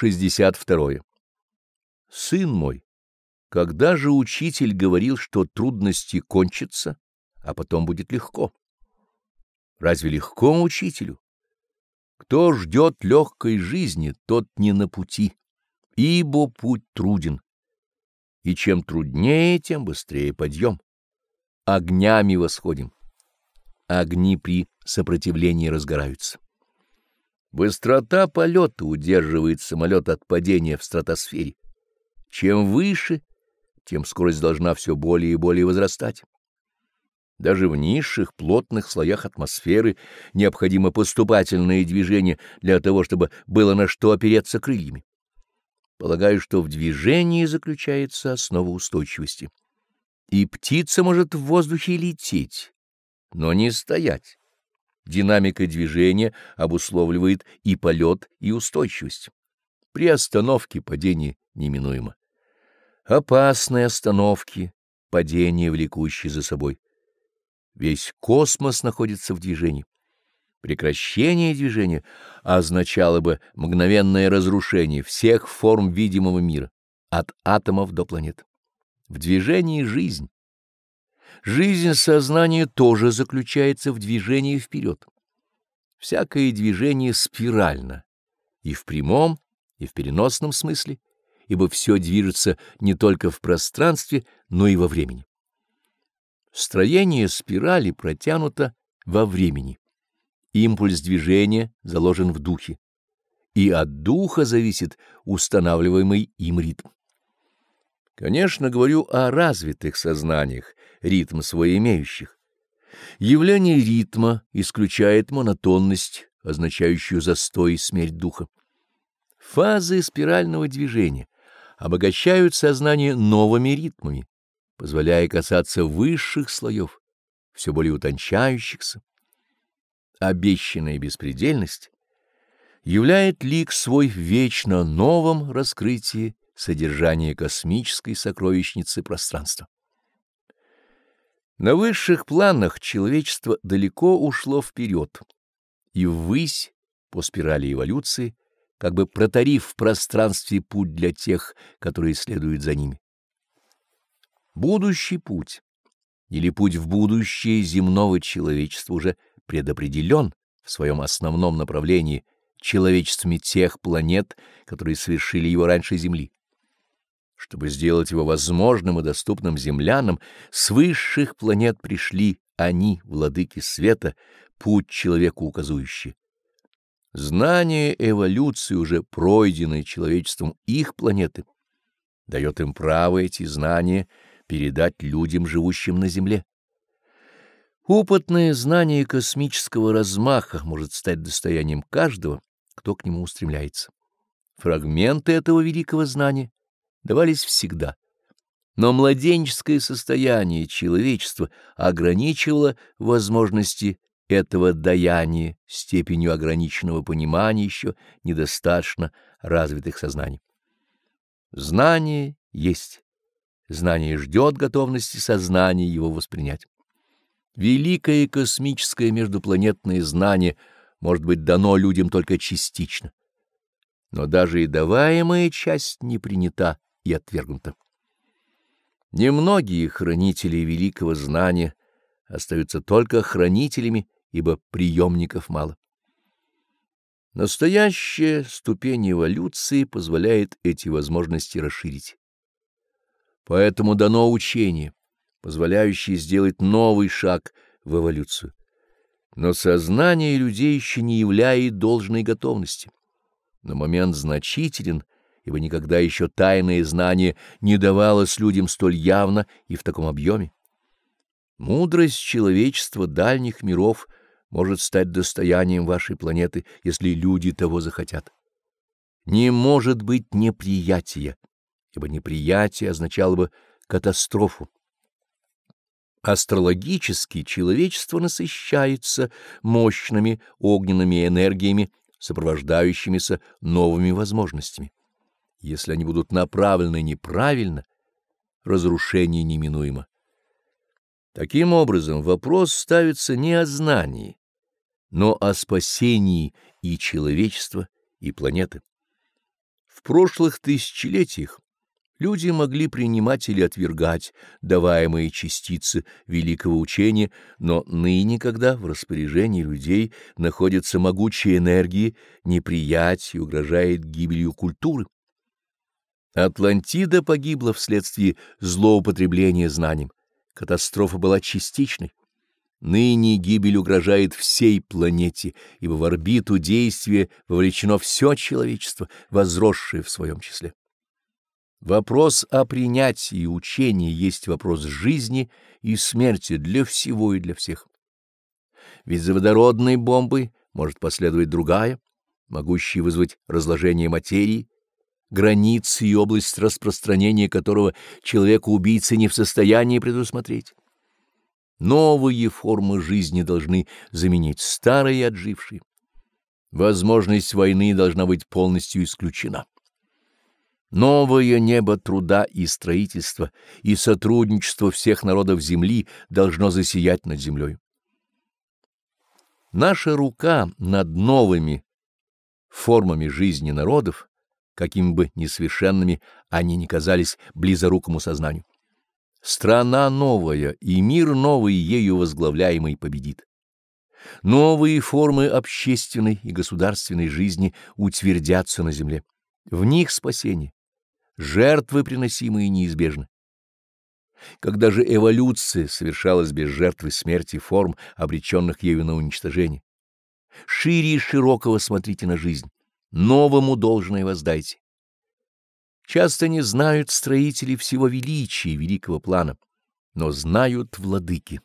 62. Сын мой, когда же учитель говорил, что трудности кончатся, а потом будет легко? Разве легко учителю? Кто ждет легкой жизни, тот не на пути, ибо путь труден. И чем труднее, тем быстрее подъем. Огнями восходим. Огни при сопротивлении разгораются. Быстрота полета удерживает самолет от падения в стратосфере. Чем выше, тем скорость должна все более и более возрастать. Даже в низших плотных слоях атмосферы необходимо поступательное движение для того, чтобы было на что опереться крыльями. Полагаю, что в движении заключается основа устойчивости. И птица может в воздухе лететь, но не стоять. Динамика движения обусловливает и полет, и устойчивость. При остановке падение неминуемо. Опасные остановки, падение, влекущие за собой. Весь космос находится в движении. Прекращение движения означало бы мгновенное разрушение всех форм видимого мира, от атомов до планет. В движении жизнь. Жизнь сознания тоже заключается в движении вперед. Всякое движение спирально, и в прямом, и в переносном смысле, ибо все движется не только в пространстве, но и во времени. Строение спирали протянуто во времени. Импульс движения заложен в духе, и от духа зависит устанавливаемый им ритм. Конечно, говорю о развитых сознаниях, ритм свой имеющих. Явление ритма исключает монотонность, означающую застой и смерть духа. Фазы спирального движения обогащают сознание новыми ритмами, позволяя касаться высших слоев, все более утончающихся. Обещанная беспредельность являет лик свой в вечно новом раскрытии содержания космической сокровищницы пространства. На высших планах человечество далеко ушло вперед и ввысь по спирали эволюции, как бы протарив в пространстве путь для тех, которые следуют за ними. Будущий путь или путь в будущее земного человечества уже предопределен в своем основном направлении человечествами тех планет, которые совершили его раньше Земли. Чтобы сделать его возможным и доступным землянам, с высших планет пришли они, владыки света, путь человеку указующий. Знание эволюции, уже пройденной человечеством их планеты, дает им право эти знания передать людям, живущим на Земле. Опытное знание космического размаха может стать достоянием каждого, кто к нему устремляется. Фрагменты этого великого знания давались всегда. Но младенческое состояние человечества ограничивало возможности этого даяния степенью ограниченного понимания еще недостаточно развитых сознаний. Знание есть. Знание ждет готовности сознания его воспринять. Великое космическое междупланетное знание может быть дано людям только частично. Но даже и даваемая часть не принята и отвергнуто. Немногие хранители великого знания остаются только хранителями, ибо приемников мало. Настоящая ступень эволюции позволяет эти возможности расширить. Поэтому дано учение, позволяющее сделать новый шаг в эволюцию. Но сознание людей еще не являет должной готовности. Но момент значителен — ибо никогда еще тайное знание не давалось людям столь явно и в таком объеме. Мудрость человечества дальних миров может стать достоянием вашей планеты, если люди того захотят. Не может быть неприятия, ибо неприятие означало бы катастрофу. Астрологически человечество насыщается мощными огненными энергиями, сопровождающимися новыми возможностями. Если они будут направлены неправильно, разрушение неминуемо. Таким образом, вопрос ставится не о знании, но о спасении и человечества, и планеты. В прошлых тысячелетиях люди могли принимать или отвергать даваемые частицы великого учения, но ныне, когда в распоряжении людей находятся могучие энергии, неприятие угрожает гибелью культуры. Атлантида погибла вследствие злоупотребления знанием. Катастрофа была частичной. Ныне гибель угрожает всей планете, ибо в орбиту действия вовлечено все человечество, возросшее в своем числе. Вопрос о принятии учения есть вопрос жизни и смерти для всего и для всех. Ведь за водородной бомбой может последовать другая, могущая вызвать разложение материи, границы и область распространения которого человека-убийца не в состоянии предусмотреть. Новые формы жизни должны заменить старые отжившие. Возможность войны должна быть полностью исключена. Новое небо труда и строительства и сотрудничество всех народов Земли должно засиять над землей. Наша рука над новыми формами жизни народов, какими бы несовершенными они ни казались близорукому сознанию. Страна новая и мир новый ею возглавляемый победит. Новые формы общественной и государственной жизни утвердятся на земле. В них спасение. Жертвы, приносимые, неизбежны. Когда же эволюция совершалась без жертвы смерти форм, обреченных ею на уничтожение? Шире и широкого смотрите на жизнь, новому должное воздайте. Часто не знают строители всего величия великого плана, но знают владыки.